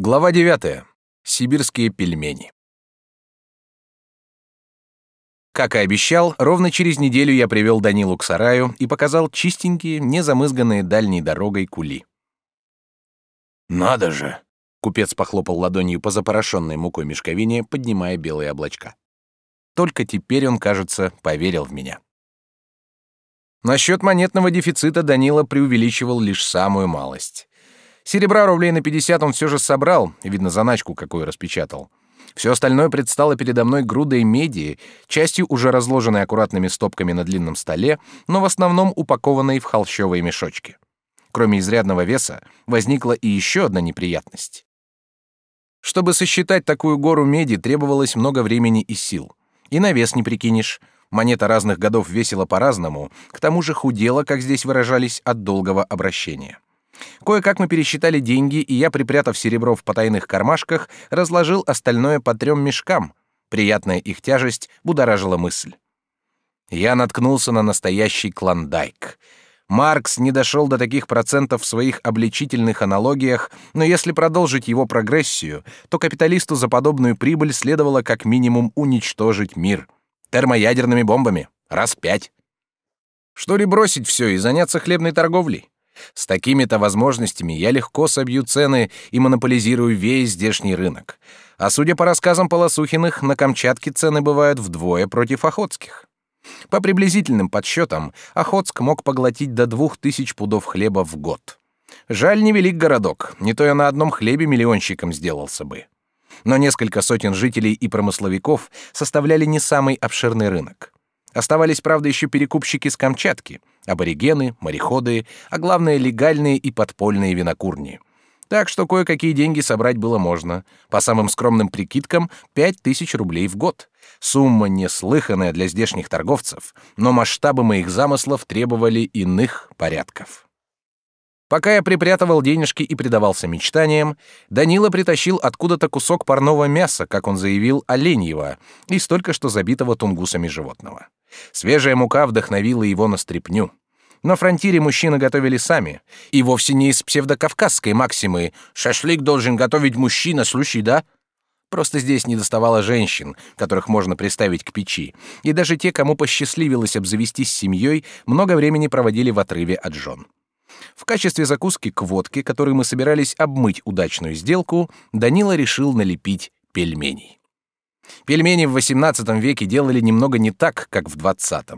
Глава 9. Сибирские пельмени. Как и обещал, ровно через неделю я привел Данилу к сараю и показал чистенькие, незамызганные дальней дорогой кули. «Надо же!» — купец похлопал ладонью по запорошенной мукой мешковине, поднимая белые облачка. Только теперь он, кажется, поверил в меня. Насчет монетного дефицита Данила преувеличивал лишь самую малость. Серебра рублей на 50 он все же собрал, видно, заначку какую распечатал. Все остальное предстало передо мной грудой меди, частью уже разложенной аккуратными стопками на длинном столе, но в основном упакованной в холщовые мешочки. Кроме изрядного веса, возникла и еще одна неприятность. Чтобы сосчитать такую гору меди, требовалось много времени и сил. И на вес не прикинешь. Монета разных годов весила по-разному, к тому же худела, как здесь выражались, от долгого обращения. Кое-как мы пересчитали деньги, и я, припрятав серебро в потайных кармашках, разложил остальное по трем мешкам. Приятная их тяжесть будоражила мысль. Я наткнулся на настоящий клондайк. Маркс не дошел до таких процентов в своих обличительных аналогиях, но если продолжить его прогрессию, то капиталисту за подобную прибыль следовало как минимум уничтожить мир. Термоядерными бомбами. Раз пять. Что ли бросить все и заняться хлебной торговлей? С такими-то возможностями я легко собью цены и монополизирую весь здешний рынок. А судя по рассказам Полосухиных, на Камчатке цены бывают вдвое против охотских. По приблизительным подсчетам, Охотск мог поглотить до двух тысяч пудов хлеба в год. Жаль, невелик городок, не то я на одном хлебе миллионщиком сделался бы. Но несколько сотен жителей и промысловиков составляли не самый обширный рынок. Оставались, правда, еще перекупщики с Камчатки, аборигены, мореходы, а главное, легальные и подпольные винокурни. Так что кое-какие деньги собрать было можно. По самым скромным прикидкам, пять тысяч рублей в год. Сумма неслыханная для здешних торговцев, но масштабы моих замыслов требовали иных порядков. Пока я припрятывал денежки и предавался мечтаниям, Данила притащил откуда-то кусок парного мяса, как он заявил, оленьего, и столько что забитого тунгусами животного. Свежая мука вдохновила его на стряпню. На фронтире мужчины готовили сами, и вовсе не из псевдокавказской максимы «шашлык должен готовить мужчина, слушай, да?» Просто здесь не доставало женщин, которых можно приставить к печи, и даже те, кому посчастливилось обзавестись семьей, много времени проводили в отрыве от жен. В качестве закуски к водке, которой мы собирались обмыть удачную сделку, Данила решил налепить пельменей. Пельмени в XVIII веке делали немного не так, как в XX.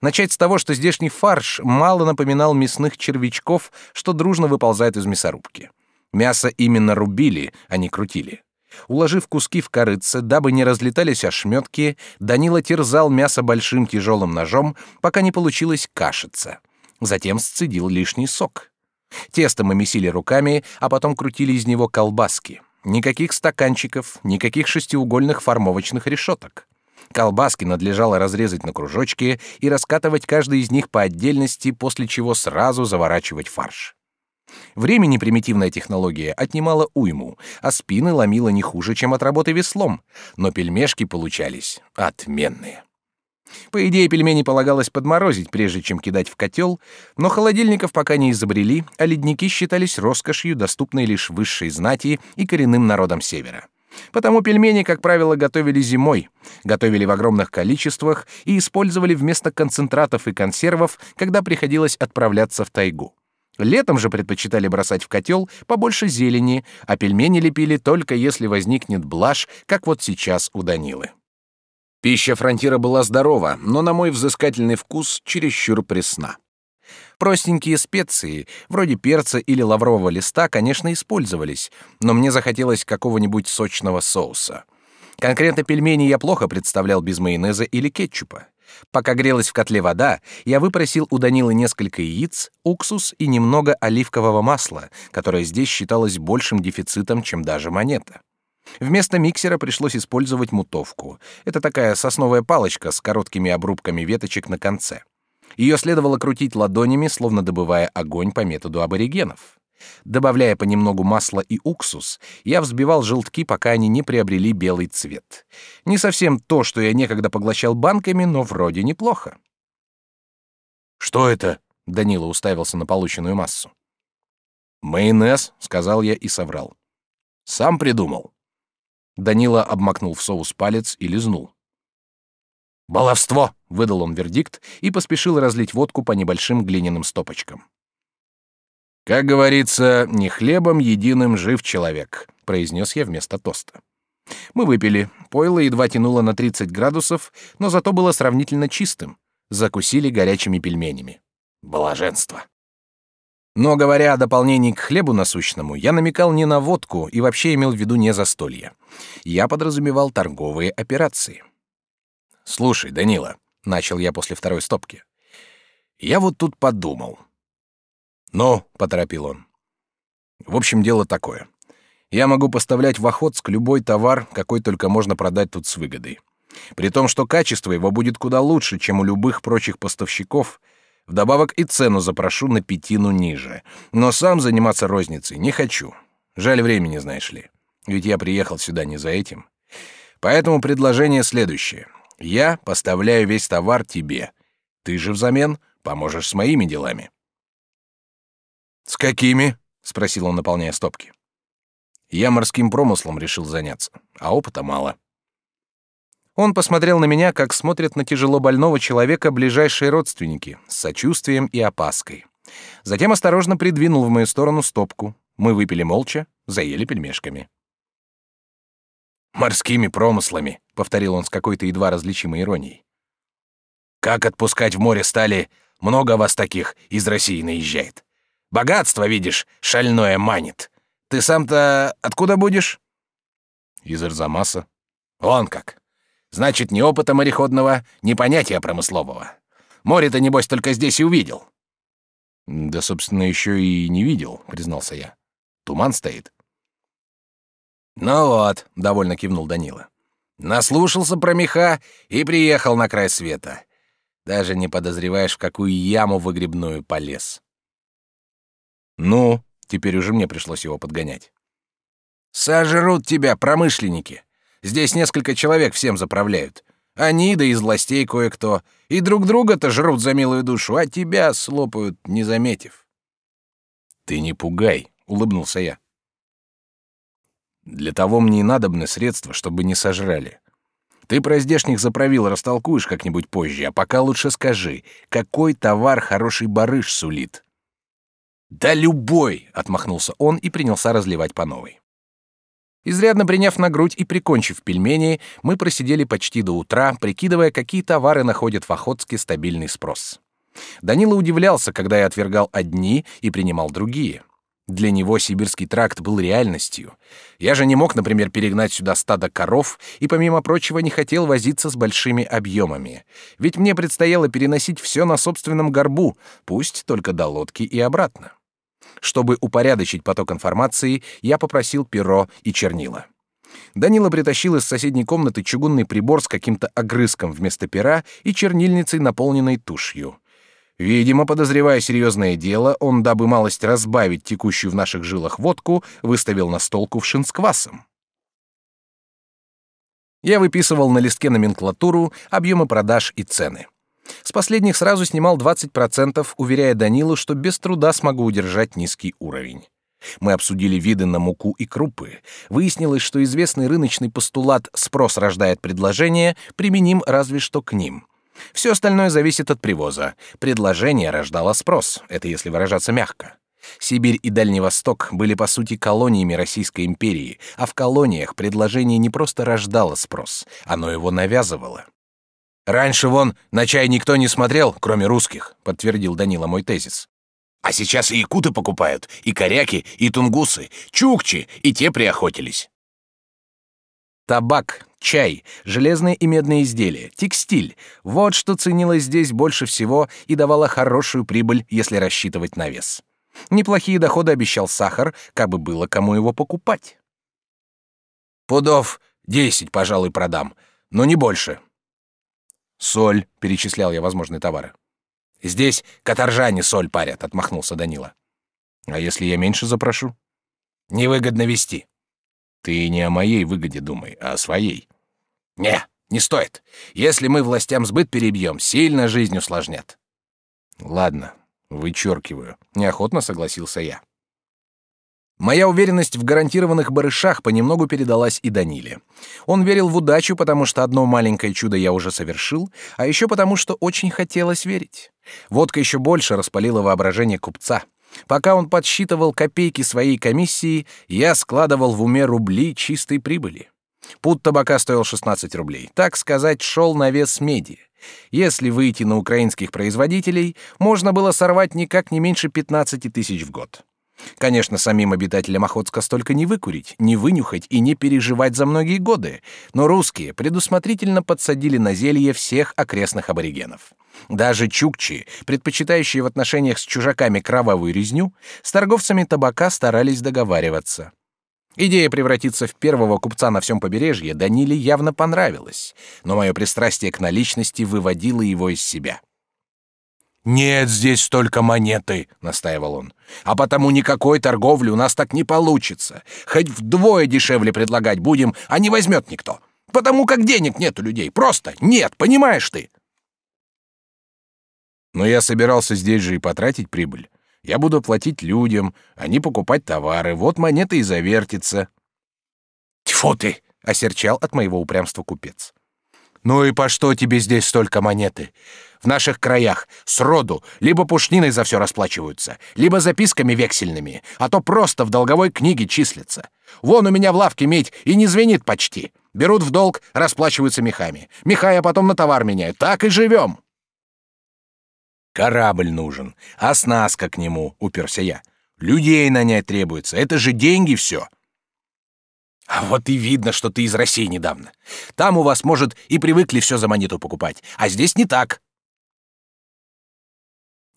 Начать с того, что здешний фарш мало напоминал мясных червячков, что дружно выползают из мясорубки. Мясо именно рубили, а не крутили. Уложив куски в корыце, дабы не разлетались ошметки, Данила терзал мясо большим тяжелым ножом, пока не получилось кашица. Затем сцедил лишний сок. Тесто мы месили руками, а потом крутили из него колбаски. Никаких стаканчиков, никаких шестиугольных формовочных решеток. Колбаски надлежало разрезать на кружочки и раскатывать каждый из них по отдельности, после чего сразу заворачивать фарш. Времени примитивная технология отнимала уйму, а спины ломила не хуже, чем от работы веслом, но пельмешки получались отменные. По идее, пельмени полагалось подморозить, прежде чем кидать в котел, но холодильников пока не изобрели, а ледники считались роскошью, доступной лишь высшей знати и коренным народам Севера. Потому пельмени, как правило, готовили зимой, готовили в огромных количествах и использовали вместо концентратов и консервов, когда приходилось отправляться в тайгу. Летом же предпочитали бросать в котел побольше зелени, а пельмени лепили только если возникнет блажь, как вот сейчас у Данилы. Пища фронтира была здорова, но на мой взыскательный вкус чересчур пресна. Простенькие специи, вроде перца или лаврового листа, конечно, использовались, но мне захотелось какого-нибудь сочного соуса. Конкретно пельмени я плохо представлял без майонеза или кетчупа. Пока грелась в котле вода, я выпросил у Данилы несколько яиц, уксус и немного оливкового масла, которое здесь считалось большим дефицитом, чем даже монета. Вместо миксера пришлось использовать мутовку. Это такая сосновая палочка с короткими обрубками веточек на конце. Ее следовало крутить ладонями, словно добывая огонь по методу аборигенов. Добавляя понемногу масла и уксус, я взбивал желтки, пока они не приобрели белый цвет. Не совсем то, что я некогда поглощал банками, но вроде неплохо. «Что это?» — Данила уставился на полученную массу. «Майонез», — сказал я и соврал. Сам придумал. Данила обмакнул в соус палец и лизнул. «Баловство!» — выдал он вердикт и поспешил разлить водку по небольшим глиняным стопочкам. «Как говорится, не хлебом единым жив человек», — произнес я вместо тоста. Мы выпили. Пойло едва тянуло на 30 градусов, но зато было сравнительно чистым. Закусили горячими пельменями. Блаженство. Но говоря о дополнении к хлебу насущному, я намекал не на водку и вообще имел в виду не застолье. Я подразумевал торговые операции. «Слушай, Данила», — начал я после второй стопки, — «я вот тут подумал». «Ну», — поторопил он. «В общем, дело такое. Я могу поставлять в Охотск любой товар, какой только можно продать тут с выгодой. При том, что качество его будет куда лучше, чем у любых прочих поставщиков. Вдобавок и цену запрошу на пятину ниже. Но сам заниматься розницей не хочу. Жаль времени, знаешь ли. Ведь я приехал сюда не за этим. Поэтому предложение следующее. Я поставляю весь товар тебе. Ты же взамен поможешь с моими делами. С какими? спросил он, наполняя стопки. Я морским промыслом решил заняться, а опыта мало. Он посмотрел на меня, как смотрят на тяжело больного человека ближайшие родственники, с сочувствием и опаской. Затем осторожно придвинул в мою сторону стопку. Мы выпили молча, заели пельмешками. «Морскими промыслами», — повторил он с какой-то едва различимой иронией. «Как отпускать в море стали? Много вас таких из России наезжает. Богатство, видишь, шальное манит. Ты сам-то откуда будешь?» «Из Арзамаса». «Он как. Значит, ни опыта мореходного, ни понятия промыслового. Море-то, небось, только здесь и увидел». «Да, собственно, еще и не видел», — признался я. «Туман стоит». «Ну вот», — довольно кивнул Данила. «Наслушался про меха и приехал на край света. Даже не подозреваешь, в какую яму выгребную полез». «Ну?» — теперь уже мне пришлось его подгонять. «Сожрут тебя, промышленники. Здесь несколько человек всем заправляют. Они, да из властей кое-кто. И друг друга-то жрут за милую душу, а тебя слопают, не заметив». «Ты не пугай», — улыбнулся я. Для того мне и надобны средства, чтобы не сожрали. Ты про здешних заправил растолкуешь как-нибудь позже, а пока лучше скажи, какой товар хороший барыш сулит?» «Да любой!» — отмахнулся он и принялся разливать по новой. Изрядно приняв на грудь и прикончив пельмени, мы просидели почти до утра, прикидывая, какие товары находят в Охотске стабильный спрос. Данила удивлялся, когда я отвергал одни и принимал другие. Для него сибирский тракт был реальностью. Я же не мог, например, перегнать сюда стадо коров и, помимо прочего, не хотел возиться с большими объемами. Ведь мне предстояло переносить все на собственном горбу, пусть только до лодки и обратно. Чтобы упорядочить поток информации, я попросил перо и чернила. Данила притащил из соседней комнаты чугунный прибор с каким-то огрызком вместо пера и чернильницей, наполненной тушью. Видимо, подозревая серьезное дело, он, дабы малость разбавить текущую в наших жилах водку, выставил на стол кувшин с квасом. Я выписывал на листке номенклатуру, объемы продаж и цены. С последних сразу снимал 20%, уверяя Данилу, что без труда смогу удержать низкий уровень. Мы обсудили виды на муку и крупы. Выяснилось, что известный рыночный постулат «спрос рождает предложение» применим разве что к ним. Все остальное зависит от привоза. Предложение рождало спрос, это если выражаться мягко. Сибирь и Дальний Восток были по сути колониями Российской империи, а в колониях предложение не просто рождало спрос, оно его навязывало. Раньше вон на чай никто не смотрел, кроме русских, подтвердил Данила мой тезис. А сейчас и якуты покупают, и коряки, и тунгусы, чукчи, и те приохотились. Табак, чай, железные и медные изделия, текстиль — вот что ценилось здесь больше всего и давало хорошую прибыль, если рассчитывать на вес. Неплохие доходы обещал сахар, как бы было кому его покупать. «Пудов десять, пожалуй, продам, но не больше». «Соль», — перечислял я возможные товары. «Здесь каторжане соль парят», — отмахнулся Данила. «А если я меньше запрошу?» «Невыгодно вести». Ты не о моей выгоде думай, а о своей. Не, не стоит. Если мы властям сбыт перебьем, сильно жизнь усложнят. Ладно, вычеркиваю. Неохотно согласился я. Моя уверенность в гарантированных барышах понемногу передалась и Даниле. Он верил в удачу, потому что одно маленькое чудо я уже совершил, а еще потому, что очень хотелось верить. Водка еще больше распалила воображение купца. Пока он подсчитывал копейки своей комиссии, я складывал в уме рубли чистой прибыли. Пуд табака стоил 16 рублей. Так сказать, шел на вес меди. Если выйти на украинских производителей, можно было сорвать никак не меньше 15 тысяч в год. Конечно, самим обитателям Охотска столько не выкурить, не вынюхать и не переживать за многие годы, но русские предусмотрительно подсадили на зелье всех окрестных аборигенов. Даже чукчи, предпочитающие в отношениях с чужаками кровавую резню, с торговцами табака старались договариваться. Идея превратиться в первого купца на всем побережье Даниле явно понравилась, но мое пристрастие к наличности выводило его из себя. «Нет здесь столько монеты», — настаивал он. «А потому никакой торговли у нас так не получится. Хоть вдвое дешевле предлагать будем, а не возьмет никто. Потому как денег нет у людей. Просто нет, понимаешь ты?» Но я собирался здесь же и потратить прибыль. Я буду платить людям, они покупать товары. Вот монета и завертится. «Тьфу ты!» — осерчал от моего упрямства купец. «Ну и по что тебе здесь столько монеты? В наших краях сроду либо пушниной за все расплачиваются, либо записками вексельными, а то просто в долговой книге числятся. Вон у меня в лавке медь и не звенит почти. Берут в долг, расплачиваются мехами. Меха я потом на товар меняю. Так и живем». «Корабль нужен, оснастка к нему», — уперся я. «Людей нанять требуется, это же деньги все». А вот и видно, что ты из России недавно. Там у вас, может, и привыкли все за монету покупать, а здесь не так.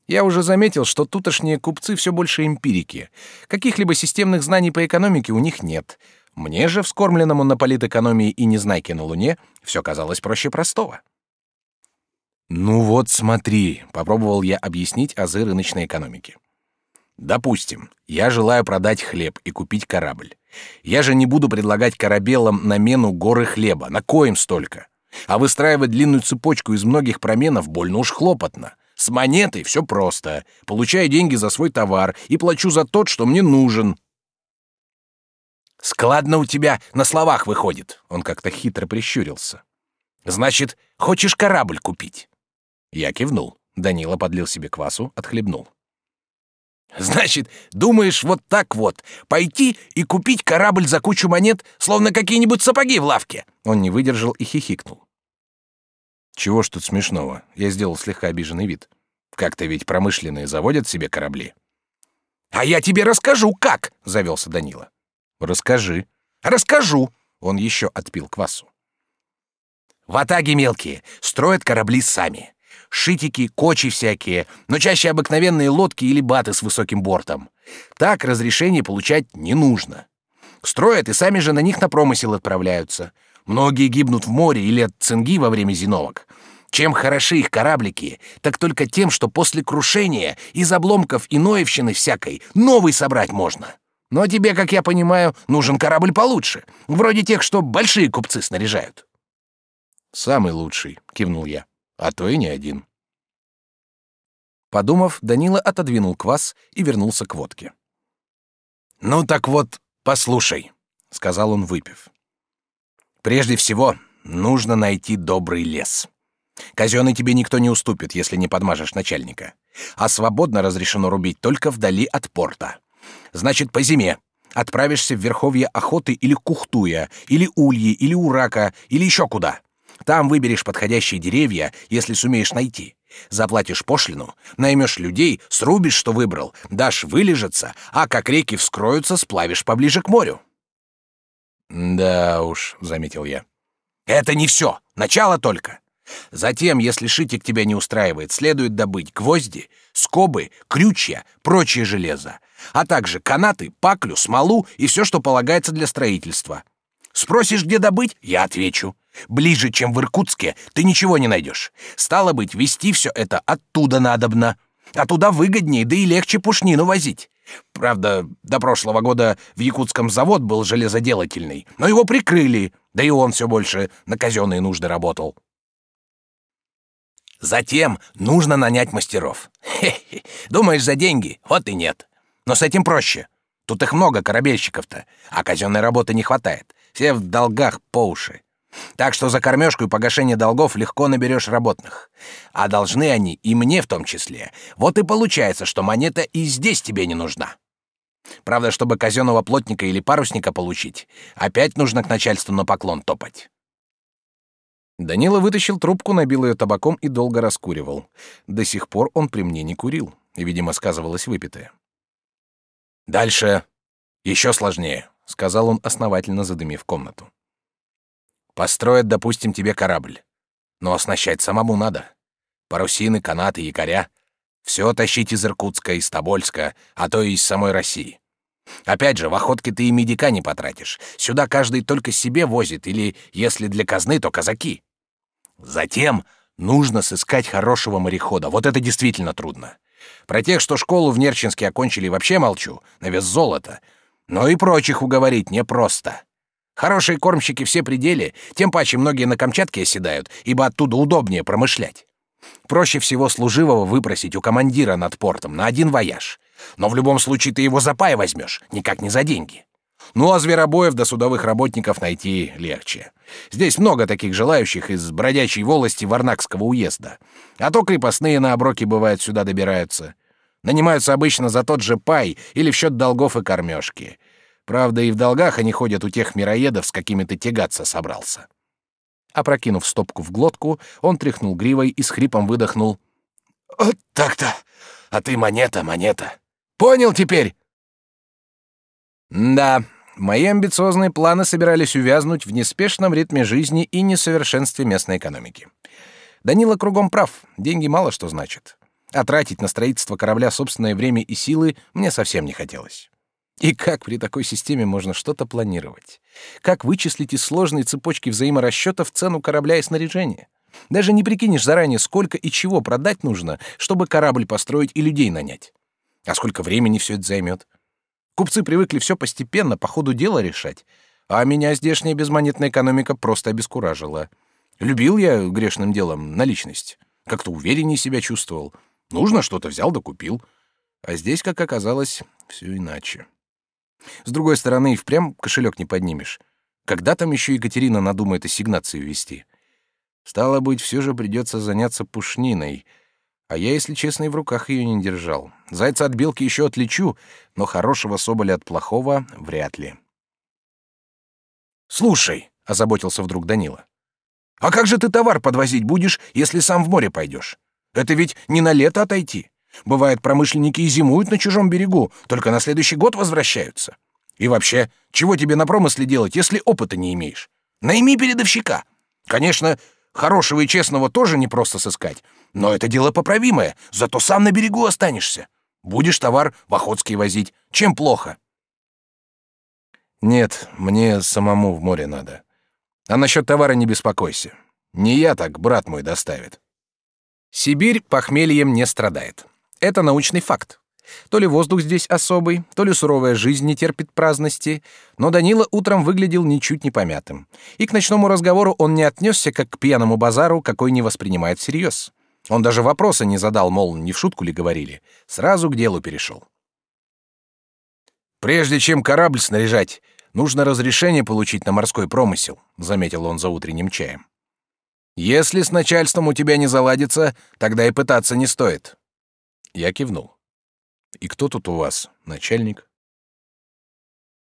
Я уже заметил, что тутошние купцы все больше эмпирики. Каких-либо системных знаний по экономике у них нет. Мне же, вскормленному на политэкономии и незнайке на Луне, все казалось проще простого. «Ну вот смотри», — попробовал я объяснить азы рыночной экономики. «Допустим, я желаю продать хлеб и купить корабль. Я же не буду предлагать корабелам на мену горы хлеба, на коем столько. А выстраивать длинную цепочку из многих променов больно уж хлопотно. С монетой все просто. Получаю деньги за свой товар и плачу за тот, что мне нужен. Складно у тебя на словах выходит. Он как-то хитро прищурился. Значит, хочешь корабль купить? Я кивнул. Данила подлил себе квасу, отхлебнул. Значит, думаешь вот так вот пойти и купить корабль за кучу монет, словно какие-нибудь сапоги в лавке? Он не выдержал и хихикнул. Чего ж тут смешного? Я сделал слегка обиженный вид. Как-то ведь промышленные заводят себе корабли. А я тебе расскажу, как, завелся Данила. Расскажи. Расскажу. Он еще отпил квасу. В Атаге мелкие строят корабли сами шитики, кочи всякие, но чаще обыкновенные лодки или баты с высоким бортом. Так разрешение получать не нужно. Строят и сами же на них на промысел отправляются. Многие гибнут в море или от цинги во время зимовок. Чем хороши их кораблики, так только тем, что после крушения из обломков и ноевщины всякой новый собрать можно. Но тебе, как я понимаю, нужен корабль получше, вроде тех, что большие купцы снаряжают. Самый лучший, кивнул я а то и не один. Подумав, Данила отодвинул квас и вернулся к водке. «Ну так вот, послушай», — сказал он, выпив. «Прежде всего, нужно найти добрый лес. Казенный тебе никто не уступит, если не подмажешь начальника. А свободно разрешено рубить только вдали от порта. Значит, по зиме отправишься в верховье охоты или кухтуя, или ульи, или урака, или еще куда. Там выберешь подходящие деревья, если сумеешь найти. Заплатишь пошлину, наймешь людей, срубишь, что выбрал, дашь вылежаться, а как реки вскроются, сплавишь поближе к морю. Да уж, заметил я. Это не все, начало только. Затем, если шитик тебя не устраивает, следует добыть гвозди, скобы, крючья, прочее железо, а также канаты, паклю, смолу и все, что полагается для строительства. Спросишь, где добыть, я отвечу. Ближе, чем в Иркутске, ты ничего не найдешь. Стало быть, вести все это оттуда надобно. А туда выгоднее, да и легче пушнину возить. Правда, до прошлого года в Якутском завод был железоделательный, но его прикрыли, да и он все больше на казенные нужды работал. Затем нужно нанять мастеров. Хе-хе. Думаешь, за деньги? Вот и нет. Но с этим проще. Тут их много, корабельщиков-то, а казенной работы не хватает. Все в долгах по уши. Так что за кормежку и погашение долгов легко наберешь работных. А должны они и мне в том числе. Вот и получается, что монета и здесь тебе не нужна. Правда, чтобы казенного плотника или парусника получить, опять нужно к начальству на поклон топать. Данила вытащил трубку, набил ее табаком и долго раскуривал. До сих пор он при мне не курил, и, видимо, сказывалось выпитое. «Дальше еще сложнее», — сказал он, основательно задымив комнату. «Построят, допустим, тебе корабль. Но оснащать самому надо. Парусины, канаты, якоря. Все тащить из Иркутска, из Тобольска, а то и из самой России. Опять же, в охотке ты и медика не потратишь. Сюда каждый только себе возит, или, если для казны, то казаки. Затем нужно сыскать хорошего морехода. Вот это действительно трудно. Про тех, что школу в Нерчинске окончили, вообще молчу, на вес золота. Но и прочих уговорить непросто. Хорошие кормщики все при деле, тем паче многие на Камчатке оседают, ибо оттуда удобнее промышлять. Проще всего служивого выпросить у командира над портом на один вояж. Но в любом случае ты его за пай возьмешь, никак не за деньги. Ну а зверобоев до судовых работников найти легче. Здесь много таких желающих из бродячей волости Варнакского уезда. А то крепостные на оброке бывают сюда добираются. Нанимаются обычно за тот же пай или в счет долгов и кормежки. Правда, и в долгах они ходят у тех мироедов, с какими ты тягаться собрался. Опрокинув стопку в глотку, он тряхнул гривой и с хрипом выдохнул. «Вот так-то! А ты монета, монета! Понял теперь?» Да, мои амбициозные планы собирались увязнуть в неспешном ритме жизни и несовершенстве местной экономики. Данила кругом прав, деньги мало что значат. А тратить на строительство корабля собственное время и силы мне совсем не хотелось. И как при такой системе можно что-то планировать? Как вычислить из сложной цепочки взаиморасчетов цену корабля и снаряжения? Даже не прикинешь заранее, сколько и чего продать нужно, чтобы корабль построить и людей нанять. А сколько времени все это займет? Купцы привыкли все постепенно, по ходу дела решать. А меня здешняя безмонетная экономика просто обескуражила. Любил я грешным делом наличность. Как-то увереннее себя чувствовал. Нужно что-то взял да купил. А здесь, как оказалось, все иначе. С другой стороны, и впрямь кошелек не поднимешь. Когда там еще Екатерина надумает ассигнацию вести? Стало быть, все же придется заняться пушниной. А я, если честно, и в руках ее не держал. Зайца от белки еще отличу, но хорошего соболя от плохого вряд ли. «Слушай», — озаботился вдруг Данила, — «а как же ты товар подвозить будешь, если сам в море пойдешь? Это ведь не на лето отойти. Бывает, промышленники и зимуют на чужом берегу, только на следующий год возвращаются. И вообще, чего тебе на промысле делать, если опыта не имеешь? Найми передовщика. Конечно, хорошего и честного тоже не просто сыскать, но это дело поправимое, зато сам на берегу останешься. Будешь товар в Охотске возить. Чем плохо? Нет, мне самому в море надо. А насчет товара не беспокойся. Не я так, брат мой доставит. Сибирь похмельем не страдает. Это научный факт. То ли воздух здесь особый, то ли суровая жизнь не терпит праздности, но Данила утром выглядел ничуть не помятым. И к ночному разговору он не отнесся, как к пьяному базару, какой не воспринимает всерьез. Он даже вопроса не задал, мол, не в шутку ли говорили. Сразу к делу перешел. «Прежде чем корабль снаряжать, нужно разрешение получить на морской промысел», — заметил он за утренним чаем. «Если с начальством у тебя не заладится, тогда и пытаться не стоит. Я кивнул. «И кто тут у вас? Начальник?»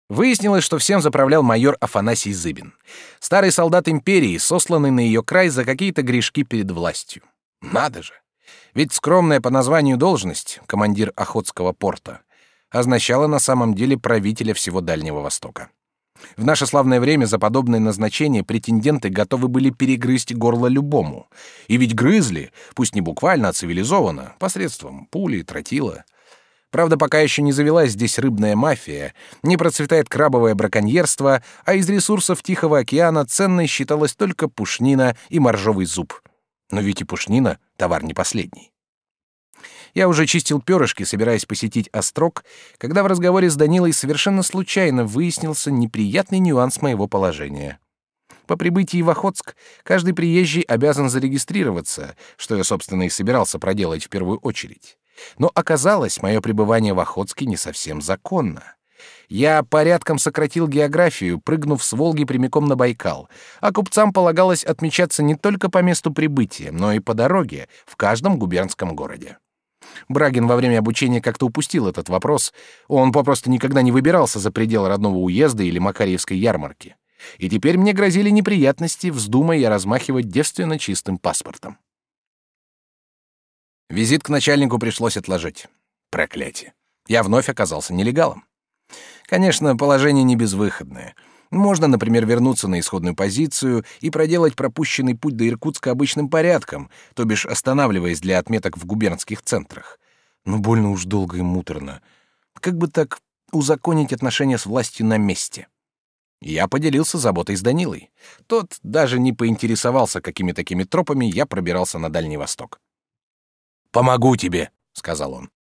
Выяснилось, что всем заправлял майор Афанасий Зыбин, старый солдат империи, сосланный на ее край за какие-то грешки перед властью. Надо же! Ведь скромная по названию должность, командир Охотского порта, означала на самом деле правителя всего Дальнего Востока. В наше славное время за подобное назначение претенденты готовы были перегрызть горло любому. И ведь грызли, пусть не буквально, а цивилизованно, посредством пули, тротила. Правда, пока еще не завелась здесь рыбная мафия, не процветает крабовое браконьерство, а из ресурсов Тихого океана ценной считалась только пушнина и моржовый зуб. Но ведь и пушнина — товар не последний. Я уже чистил перышки, собираясь посетить острог, когда в разговоре с Данилой совершенно случайно выяснился неприятный нюанс моего положения. По прибытии в Охотск каждый приезжий обязан зарегистрироваться, что я, собственно, и собирался проделать в первую очередь. Но оказалось, мое пребывание в Охотске не совсем законно. Я порядком сократил географию, прыгнув с Волги прямиком на Байкал, а купцам полагалось отмечаться не только по месту прибытия, но и по дороге в каждом губернском городе. Брагин во время обучения как-то упустил этот вопрос, он попросту никогда не выбирался за пределы родного уезда или Макарьевской ярмарки. И теперь мне грозили неприятности, вздумая я размахивать девственно чистым паспортом. Визит к начальнику пришлось отложить. Проклятие. Я вновь оказался нелегалом. Конечно, положение не безвыходное. Можно, например, вернуться на исходную позицию и проделать пропущенный путь до Иркутска обычным порядком, то бишь останавливаясь для отметок в губернских центрах. Но больно уж долго и муторно. Как бы так узаконить отношения с властью на месте? Я поделился заботой с Данилой. Тот даже не поинтересовался, какими такими тропами я пробирался на Дальний Восток. «Помогу тебе», — сказал он.